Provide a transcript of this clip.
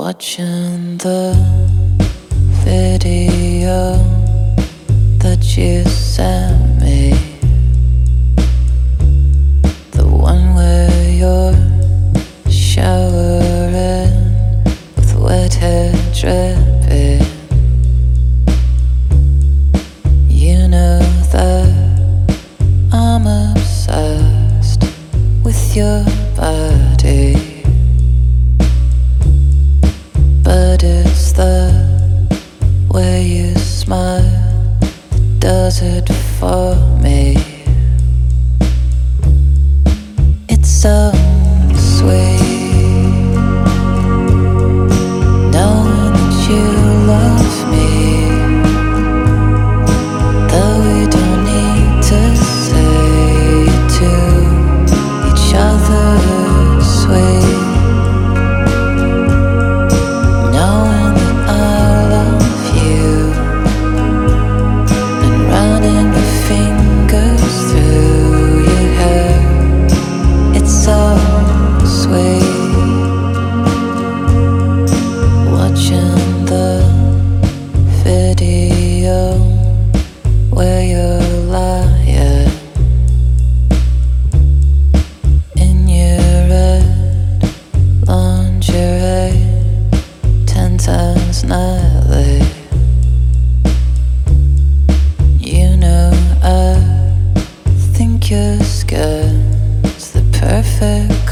watching the video that you sent for me. It's so last. You know, I think your skin's the perfect.